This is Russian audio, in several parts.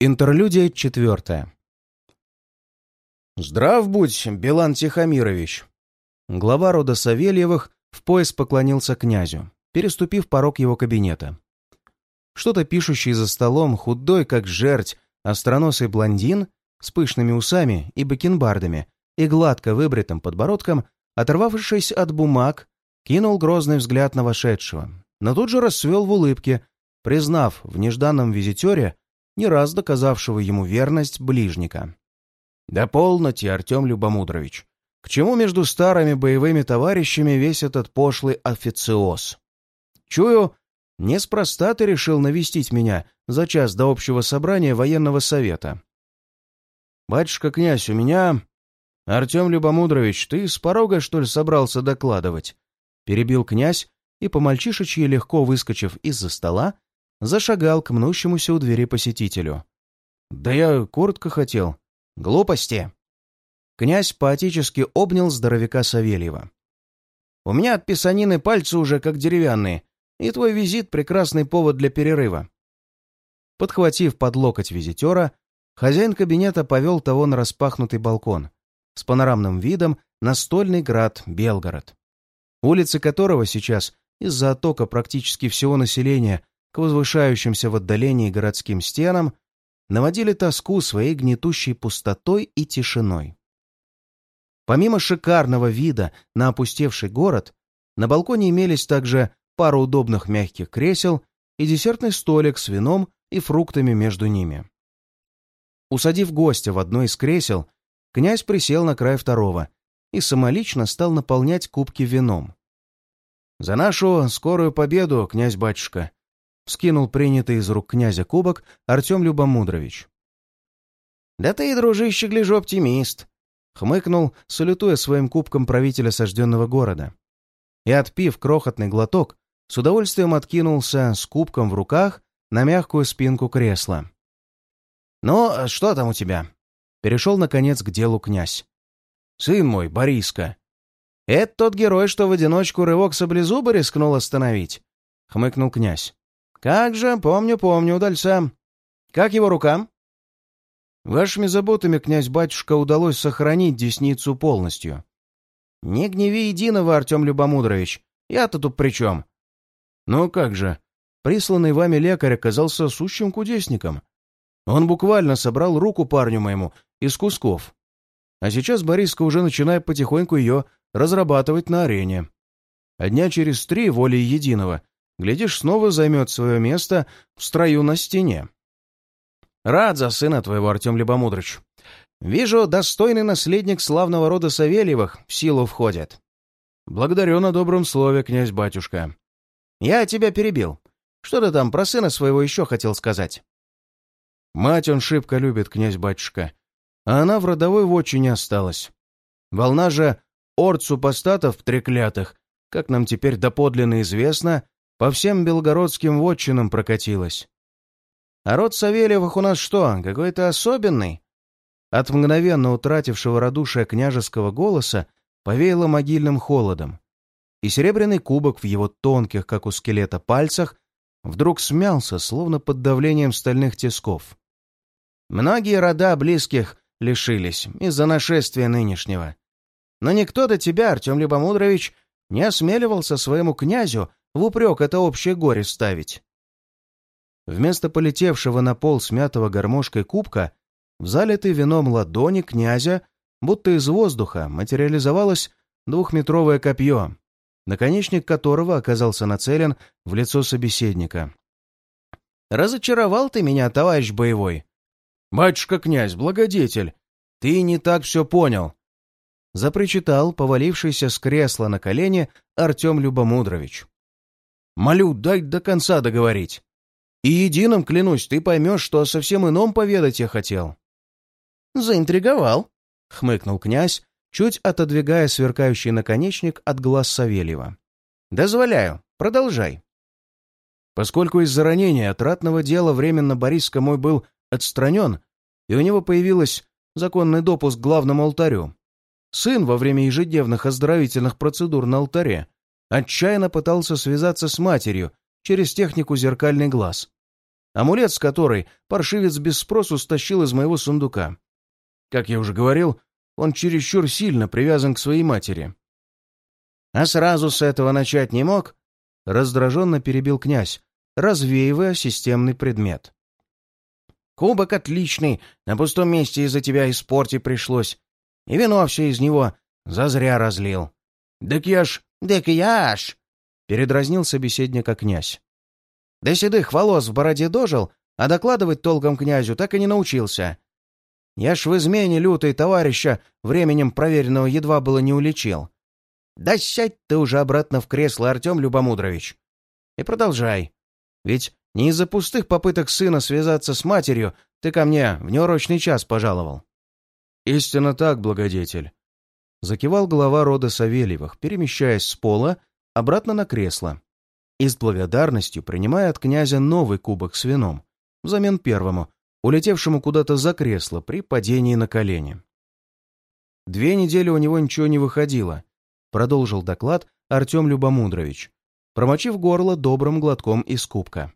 Интерлюдия четвертая. «Здрав будь, Билан Тихомирович!» Глава рода Савельевых в пояс поклонился князю, переступив порог его кабинета. Что-то пишущий за столом, худой, как жерть, остроносый блондин с пышными усами и бакенбардами и гладко выбритым подбородком, оторвавшись от бумаг, кинул грозный взгляд на вошедшего, но тут же расцвел в улыбке, признав в нежданном визитере не раз доказавшего ему верность ближника. «Да полноте, Артем Любомудрович! К чему между старыми боевыми товарищами весь этот пошлый официоз? Чую, неспроста ты решил навестить меня за час до общего собрания военного совета. Батюшка-князь, у меня... Артем Любомудрович, ты с порога, что ли, собрался докладывать?» Перебил князь и, по-мальчишечьи легко выскочив из-за стола, зашагал к мнущемуся у двери посетителю. «Да я коротко хотел. Глупости!» Князь поотечески обнял здоровяка Савельева. «У меня от писанины пальцы уже как деревянные, и твой визит — прекрасный повод для перерыва». Подхватив под локоть визитера, хозяин кабинета повел того на распахнутый балкон с панорамным видом на стольный град Белгород, улицы которого сейчас из-за оттока практически всего населения к возвышающимся в отдалении городским стенам, наводили тоску своей гнетущей пустотой и тишиной. Помимо шикарного вида на опустевший город, на балконе имелись также пара удобных мягких кресел и десертный столик с вином и фруктами между ними. Усадив гостя в одно из кресел, князь присел на край второго и самолично стал наполнять кубки вином. «За нашу скорую победу, князь-батюшка!» Вскинул принятый из рук князя кубок Артем Любомудрович. «Да ты, дружище, гляжу, оптимист!» — хмыкнул, салютуя своим кубком правителя сожденного города. И, отпив крохотный глоток, с удовольствием откинулся с кубком в руках на мягкую спинку кресла. «Ну, что там у тебя?» — перешел, наконец, к делу князь. «Сын мой, Бориска!» «Это тот герой, что в одиночку рывок саблезуба рискнул остановить?» — хмыкнул князь. «Как же, помню, помню, удальца. Как его рукам?» «Вашими заботами, князь-батюшка, удалось сохранить десницу полностью». «Не гневи единого, Артем Любомудрович. Я-то тут при чем?» «Ну как же, присланный вами лекарь оказался сущим кудесником. Он буквально собрал руку парню моему из кусков. А сейчас Бориска уже начинает потихоньку ее разрабатывать на арене. А дня через три волей единого Глядишь, снова займет свое место в строю на стене. Рад за сына твоего, Артем Любомудрыч. Вижу, достойный наследник славного рода Савельевых в силу входит. Благодарю на добром слове, князь-батюшка. Я тебя перебил. Что ты там про сына своего еще хотел сказать? Мать он шибко любит, князь-батюшка. А она в родовой вотчине осталась. Волна же орд супостатов треклятых, как нам теперь доподлинно известно, по всем белгородским вотчинам прокатилась. А род Савельевых у нас что, какой-то особенный? От мгновенно утратившего радушия княжеского голоса повеяло могильным холодом, и серебряный кубок в его тонких, как у скелета, пальцах вдруг смялся, словно под давлением стальных тисков. Многие рода близких лишились из-за нашествия нынешнего. Но никто до тебя, Артем Любомудрович, не осмеливался своему князю в упрек это общее горе ставить. Вместо полетевшего на пол смятого гармошкой кубка в залитой вином ладони князя, будто из воздуха, материализовалось двухметровое копье, наконечник которого оказался нацелен в лицо собеседника. «Разочаровал ты меня, товарищ боевой!» «Батюшка-князь, благодетель, ты не так все понял!» Запричитал повалившийся с кресла на колени Артем Любомудрович. Молю, дай до конца договорить. И единым, клянусь, ты поймешь, что совсем ином поведать я хотел». «Заинтриговал», — хмыкнул князь, чуть отодвигая сверкающий наконечник от глаз Савельева. «Дозволяю. Продолжай». Поскольку из-за ранения от ратного дела временно Борис мой был отстранен, и у него появилась законный допуск к главному алтарю, сын во время ежедневных оздоровительных процедур на алтаре отчаянно пытался связаться с матерью через технику «зеркальный глаз». амулет с которой паршивец без спросу стащил из моего сундука. Как я уже говорил, он чересчур сильно привязан к своей матери. А сразу с этого начать не мог? Раздраженно перебил князь, развеивая системный предмет. Кубок отличный, на пустом месте из-за тебя испортить пришлось. И вино все из него зазря разлил. «Так я ж, так я ж!» — передразнил собеседника князь. «До седых волос в бороде дожил, а докладывать толком князю так и не научился. Я ж в измене лютой товарища временем проверенного едва было не уличил. Да сядь ты уже обратно в кресло, Артем Любомудрович. И продолжай. Ведь не из-за пустых попыток сына связаться с матерью ты ко мне в неурочный час пожаловал. Истинно так, благодетель. Закивал глава рода Савельевых, перемещаясь с пола обратно на кресло и с благодарностью принимая от князя новый кубок с вином, взамен первому, улетевшему куда-то за кресло при падении на колени. Две недели у него ничего не выходило, продолжил доклад Артем Любомудрович, промочив горло добрым глотком из кубка.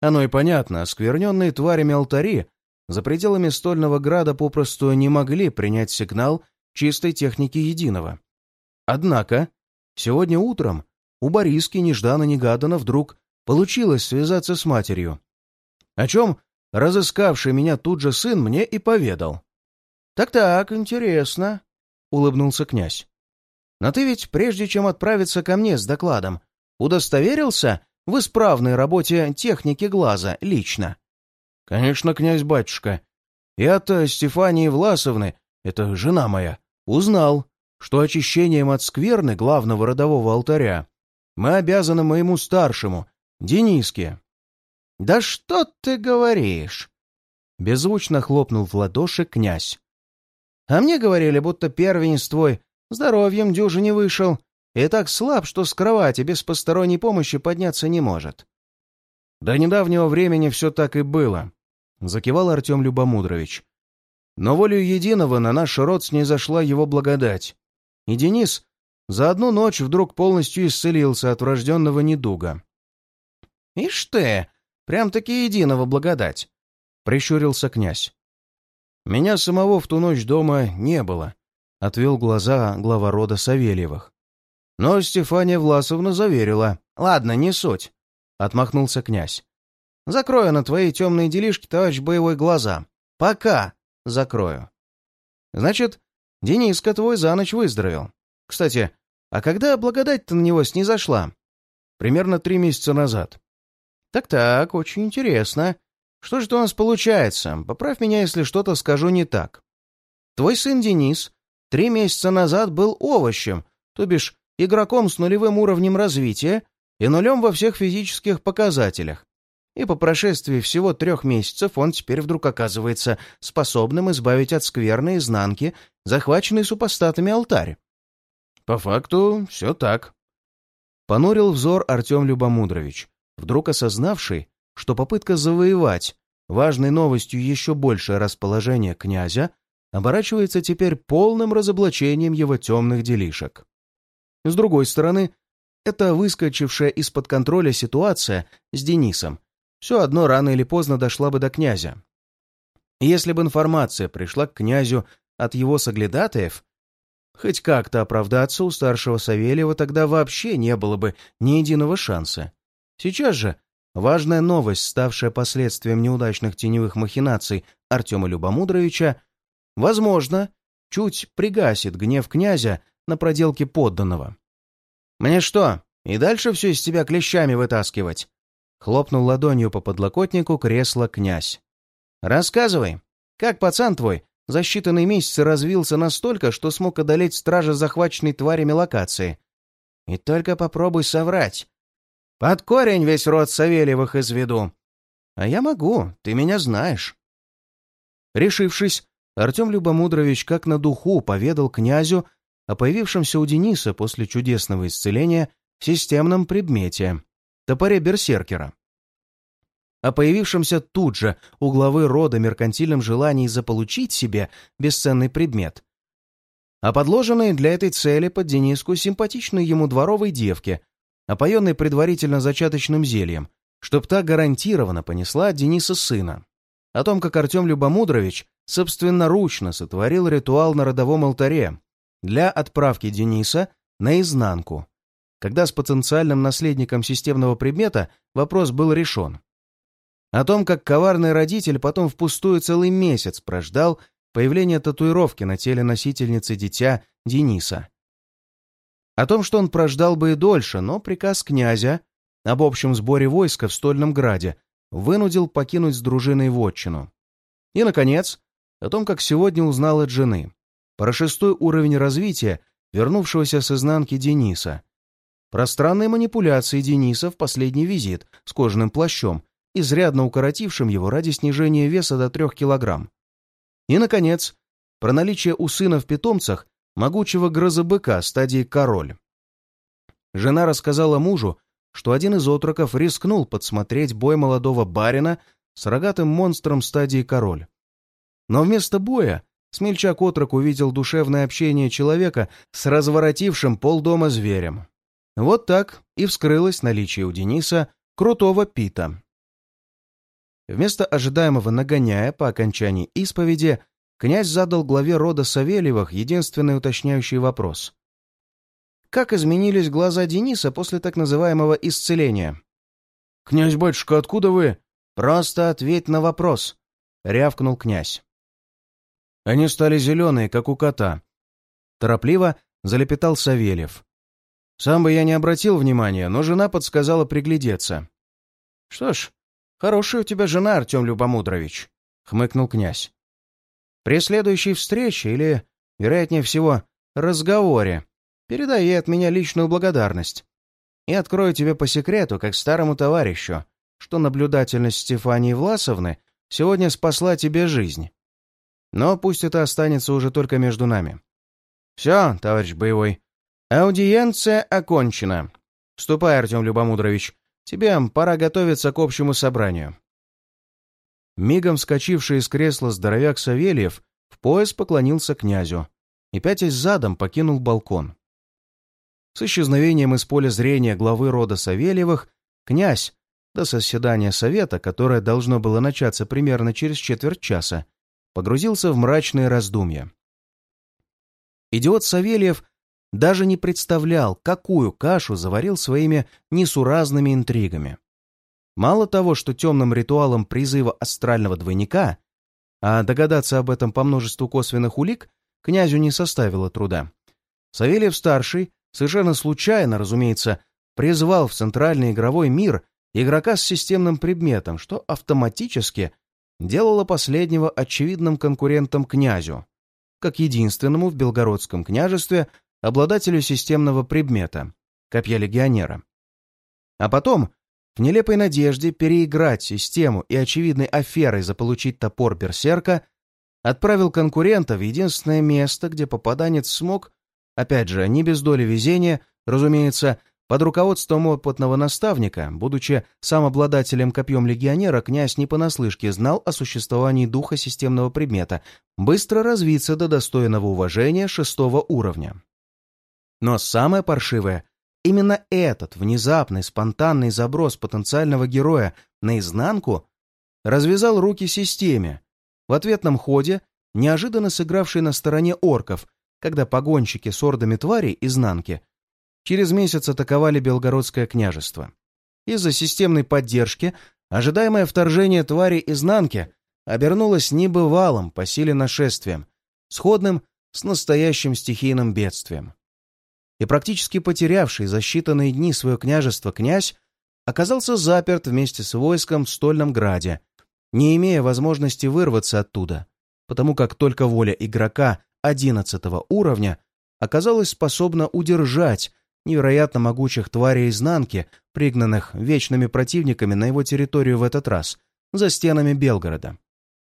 Оно и понятно, оскверненные тварями алтари за пределами стольного града попросту не могли принять сигнал чистой техники единого. Однако, сегодня утром у Бориски нежданно-негаданно вдруг получилось связаться с матерью, о чем разыскавший меня тут же сын мне и поведал. «Так-так, интересно», — улыбнулся князь. Но ты ведь, прежде чем отправиться ко мне с докладом, удостоверился в исправной работе техники глаза лично? Конечно, князь-батюшка. Я-то Стефании Власовны, это жена моя, узнал, что очищением от скверны главного родового алтаря мы обязаны моему старшему, Дениске. «Да что ты говоришь?» Беззвучно хлопнул в ладоши князь. «А мне говорили, будто первенец твой Здоровьем дюжи не вышел и так слаб, что с кровати без посторонней помощи подняться не может. До недавнего времени все так и было, — закивал Артем Любомудрович. Но волею единого на наш род снизошла его благодать. И Денис за одну ночь вдруг полностью исцелился от врожденного недуга. — Ишь ты, прям-таки единого благодать! — прищурился князь. Меня самого в ту ночь дома не было, — отвел глаза глава рода Савельевых. Но Стефания Власовна заверила. «Ладно, не суть», — отмахнулся князь. «Закрою на твои темные делишки, товарищ боевой, глаза. Пока закрою. Значит, Дениска твой за ночь выздоровел. Кстати, а когда благодать-то на него снизошла? Примерно три месяца назад. Так-так, очень интересно. Что же это у нас получается? Поправь меня, если что-то скажу не так. Твой сын Денис три месяца назад был овощем, то бишь игроком с нулевым уровнем развития и нулем во всех физических показателях. И по прошествии всего трех месяцев он теперь вдруг оказывается способным избавить от скверной изнанки, захваченный супостатами алтарь. По факту все так. Понурил взор Артем Любомудрович, вдруг осознавший, что попытка завоевать важной новостью еще большее расположение князя оборачивается теперь полным разоблачением его темных делишек. С другой стороны, эта выскочившая из-под контроля ситуация с Денисом все одно рано или поздно дошла бы до князя. Если бы информация пришла к князю от его соглядатаев, хоть как-то оправдаться у старшего Савельева тогда вообще не было бы ни единого шанса. Сейчас же важная новость, ставшая последствием неудачных теневых махинаций Артема Любомудровича, Возможно, чуть пригасит гнев князя на проделки подданного. «Мне что, и дальше все из тебя клещами вытаскивать?» Хлопнул ладонью по подлокотнику кресла князь. «Рассказывай, как пацан твой за считанные месяцы развился настолько, что смог одолеть стража захваченной тварями локации? И только попробуй соврать. Под корень весь род Савельевых изведу. А я могу, ты меня знаешь». Решившись, Артем Любомудрович как на духу поведал князю о появившемся у Дениса после чудесного исцеления системном предмете — топоре берсеркера. О появившемся тут же у главы рода меркантильном желании заполучить себе бесценный предмет. О подложенной для этой цели под Дениску симпатичной ему дворовой девке, опоенной предварительно зачаточным зельем, чтоб та гарантированно понесла от Дениса сына. О том, как Артем Любомудрович собственноручно сотворил ритуал на родовом алтаре для отправки Дениса наизнанку, когда с потенциальным наследником системного предмета вопрос был решен. О том, как коварный родитель потом впустую целый месяц прождал появление татуировки на теле носительницы дитя Дениса. О том, что он прождал бы и дольше, но приказ князя об общем сборе войска в Стольном Граде вынудил покинуть с дружиной вотчину. И, наконец, о том, как сегодня узнал от жены. Про шестой уровень развития, вернувшегося с изнанки Дениса. Про странные манипуляции Дениса в последний визит с кожаным плащом, изрядно укоротившим его ради снижения веса до трех килограмм. И, наконец, про наличие у сына в питомцах могучего грозобыка стадии король. Жена рассказала мужу, что один из отроков рискнул подсмотреть бой молодого барина с рогатым монстром стадии король. Но вместо боя смельчак-отрок увидел душевное общение человека с разворотившим полдома зверем. Вот так и вскрылось наличие у Дениса крутого пита. Вместо ожидаемого нагоняя по окончании исповеди, князь задал главе рода Савельевых единственный уточняющий вопрос. Как изменились глаза Дениса после так называемого исцеления? «Князь-батюшка, откуда вы?» «Просто ответь на вопрос», — рявкнул князь. Они стали зеленые, как у кота. Торопливо залепетал Савельев. Сам бы я не обратил внимания, но жена подсказала приглядеться. «Что ж, хорошая у тебя жена, Артем Любомудрович», — хмыкнул князь. «При следующей встрече или, вероятнее всего, разговоре Передай ей от меня личную благодарность. И открою тебе по секрету, как старому товарищу, что наблюдательность Стефании Власовны сегодня спасла тебе жизнь. Но пусть это останется уже только между нами. Все, товарищ боевой. Аудиенция окончена. Ступай, Артем Любомудрович. Тебе пора готовиться к общему собранию. Мигом вскочивший из кресла здоровяк Савельев в пояс поклонился князю и, пятясь задом, покинул балкон. С исчезновением из поля зрения главы рода Савельевых князь, до соседания совета, которое должно было начаться примерно через четверть часа, погрузился в мрачные раздумья. Идиот Савельев даже не представлял, какую кашу заварил своими несуразными интригами. Мало того, что темным ритуалом призыва астрального двойника, а догадаться об этом по множеству косвенных улик князю не составило труда. Савельев-старший совершенно случайно, разумеется, призвал в центральный игровой мир игрока с системным предметом, что автоматически делало последнего очевидным конкурентом князю, как единственному в Белгородском княжестве обладателю системного предмета — копья легионера. А потом, в нелепой надежде переиграть систему и очевидной аферой заполучить топор берсерка, отправил конкурента в единственное место, где попаданец смог Опять же, не без доли везения, разумеется, под руководством опытного наставника, будучи сам обладателем копьем легионера, князь не понаслышке знал о существовании духа системного предмета, быстро развиться до достойного уважения шестого уровня. Но самое паршивое — именно этот внезапный спонтанный заброс потенциального героя наизнанку развязал руки системе, в ответном ходе неожиданно сыгравший на стороне орков, когда погонщики с ордами тварей изнанки через месяц атаковали Белгородское княжество. Из-за системной поддержки ожидаемое вторжение твари изнанки обернулось небывалым по силе нашествием, сходным с настоящим стихийным бедствием. И практически потерявший за считанные дни свое княжество князь оказался заперт вместе с войском в Стольном Граде, не имея возможности вырваться оттуда, потому как только воля игрока одиннадцатого уровня оказалась способна удержать невероятно могучих тварей изнанки, пригнанных вечными противниками на его территорию в этот раз, за стенами Белгорода.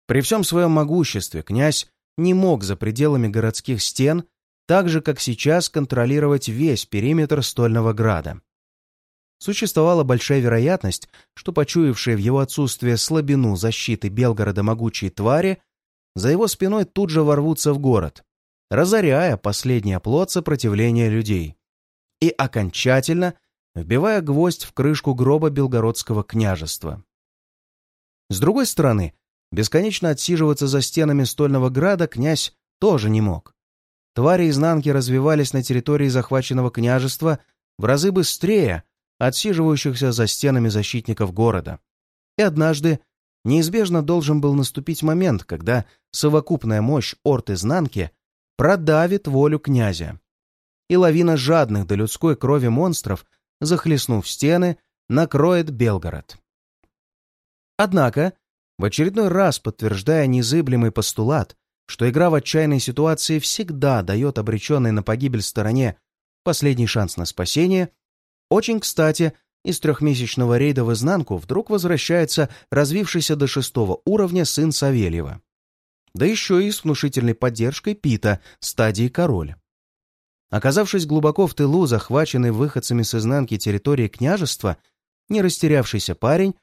При всем своем могуществе князь не мог за пределами городских стен так же, как сейчас, контролировать весь периметр Стольного Града. Существовала большая вероятность, что почуявшие в его отсутствие слабину защиты Белгорода могучие твари за его спиной тут же ворвутся в город, разоряя последний оплот сопротивления людей и окончательно вбивая гвоздь в крышку гроба Белгородского княжества. С другой стороны, бесконечно отсиживаться за стенами стольного града князь тоже не мог. Твари изнанки развивались на территории захваченного княжества в разы быстрее отсиживающихся за стенами защитников города. И однажды неизбежно должен был наступить момент, когда совокупная мощь орд изнанки продавит волю князя. И лавина жадных до людской крови монстров, захлестнув стены, накроет Белгород. Однако, в очередной раз подтверждая незыблемый постулат, что игра в отчаянной ситуации всегда дает обреченной на погибель стороне последний шанс на спасение, очень кстати, из трехмесячного рейда в изнанку вдруг возвращается развившийся до шестого уровня сын Савельева. Да еще и с внушительной поддержкой Пита, стадии король. Оказавшись глубоко в тылу, захваченный выходцами с изнанки территории княжества, не растерявшийся парень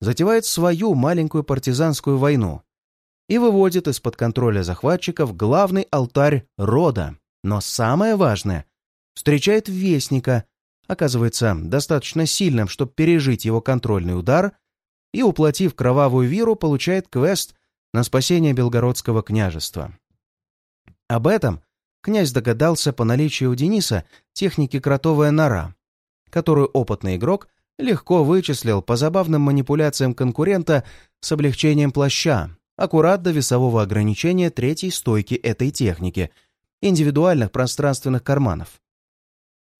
затевает свою маленькую партизанскую войну и выводит из-под контроля захватчиков главный алтарь рода. Но самое важное — встречает вестника, оказывается достаточно сильным, чтобы пережить его контрольный удар, и, уплатив кровавую виру, получает квест на спасение Белгородского княжества. Об этом князь догадался по наличию у Дениса техники «кротовая нора», которую опытный игрок легко вычислил по забавным манипуляциям конкурента с облегчением плаща, аккурат до весового ограничения третьей стойки этой техники, индивидуальных пространственных карманов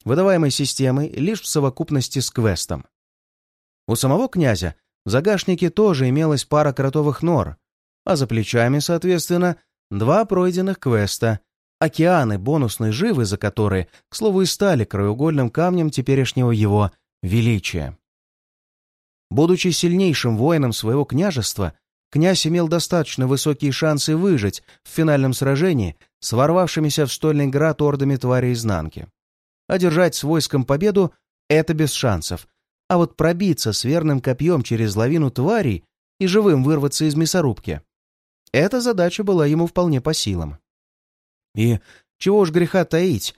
выдаваемой системой лишь в совокупности с квестом. У самого князя в загашнике тоже имелась пара кротовых нор, а за плечами, соответственно, два пройденных квеста, океаны бонусной живы, за которые, к слову, и стали краеугольным камнем теперешнего его величия. Будучи сильнейшим воином своего княжества, князь имел достаточно высокие шансы выжить в финальном сражении с ворвавшимися в стольный град ордами твари изнанки. Одержать с войском победу — это без шансов. А вот пробиться с верным копьем через лавину тварей и живым вырваться из мясорубки — эта задача была ему вполне по силам. И чего уж греха таить,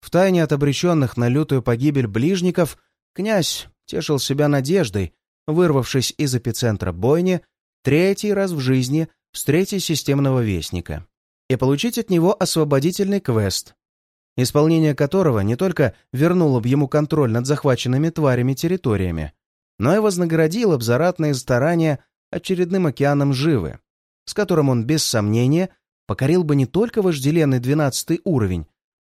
втайне от обреченных на лютую погибель ближников князь тешил себя надеждой, вырвавшись из эпицентра бойни, третий раз в жизни встретить системного вестника и получить от него освободительный квест, исполнение которого не только вернуло бы ему контроль над захваченными тварями территориями, но и вознаградило бы за ратные старания очередным океаном живы, с которым он без сомнения покорил бы не только вожделенный двенадцатый уровень,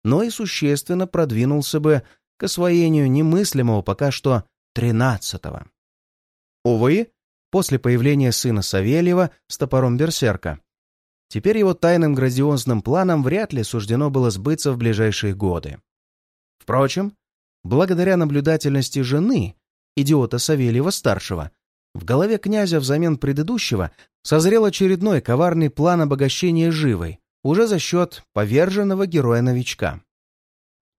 но и существенно продвинулся бы к освоению немыслимого пока что тринадцатого. Увы, после появления сына Савельева с топором Берсерка, Теперь его тайным грандиозным планам вряд ли суждено было сбыться в ближайшие годы. Впрочем, благодаря наблюдательности жены, идиота Савельева-старшего, в голове князя взамен предыдущего созрел очередной коварный план обогащения живой, уже за счет поверженного героя-новичка.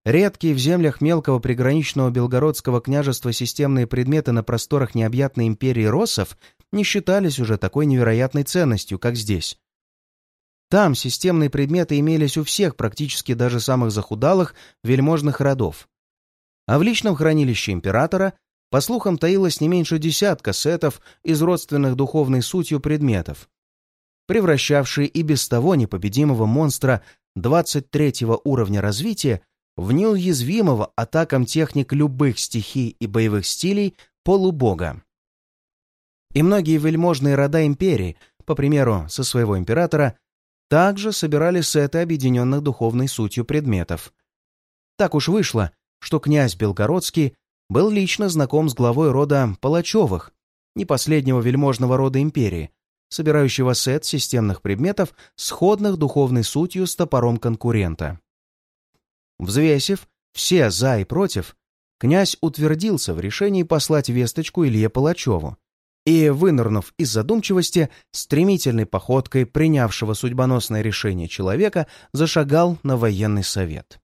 Редкие в землях мелкого приграничного белгородского княжества системные предметы на просторах необъятной империи Россов не считались уже такой невероятной ценностью, как здесь. Там системные предметы имелись у всех, практически даже самых захудалых, вельможных родов. А в личном хранилище императора, по слухам, таилось не меньше десятка сетов из родственных духовной сутью предметов, превращавшие и без того непобедимого монстра 23 уровня развития в неуязвимого атакам техник любых стихий и боевых стилей полубога. И многие вельможные рода империи, по примеру, со своего императора, также собирали сеты объединенных духовной сутью предметов. Так уж вышло, что князь Белгородский был лично знаком с главой рода Палачевых, не последнего вельможного рода империи, собирающего сет системных предметов, сходных духовной сутью с топором конкурента. Взвесив все «за» и «против», князь утвердился в решении послать весточку Илье Палачеву, и, вынырнув из задумчивости, стремительной походкой принявшего судьбоносное решение человека, зашагал на военный совет.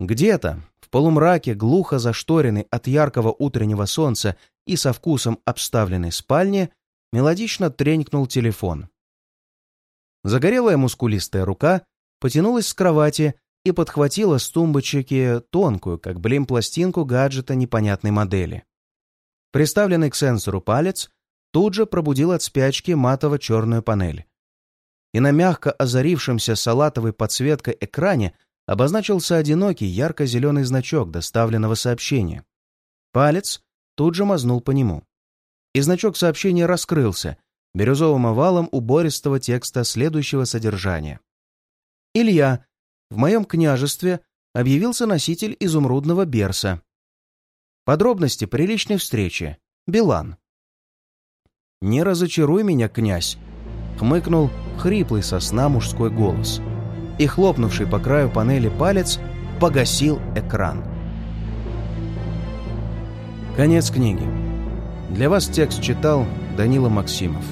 Где-то, в полумраке, глухо зашторенной от яркого утреннего солнца и со вкусом обставленной спальни, мелодично тренькнул телефон. Загорелая мускулистая рука потянулась с кровати и подхватила с тумбочки тонкую, как блин, пластинку гаджета непонятной модели. Приставленный к сенсору палец тут же пробудил от спячки матово-черную панель. И на мягко озарившемся салатовой подсветкой экране обозначился одинокий ярко-зеленый значок доставленного сообщения. Палец тут же мазнул по нему. И значок сообщения раскрылся, бирюзовым овалом убористого текста следующего содержания. «Илья, в моем княжестве объявился носитель изумрудного берса. Подробности приличной встречи. Билан». «Не разочаруй меня, князь!» — хмыкнул хриплый сосна мужской голос. И, хлопнувший по краю панели палец, погасил экран. Конец книги. Для вас текст читал Данила Максимов.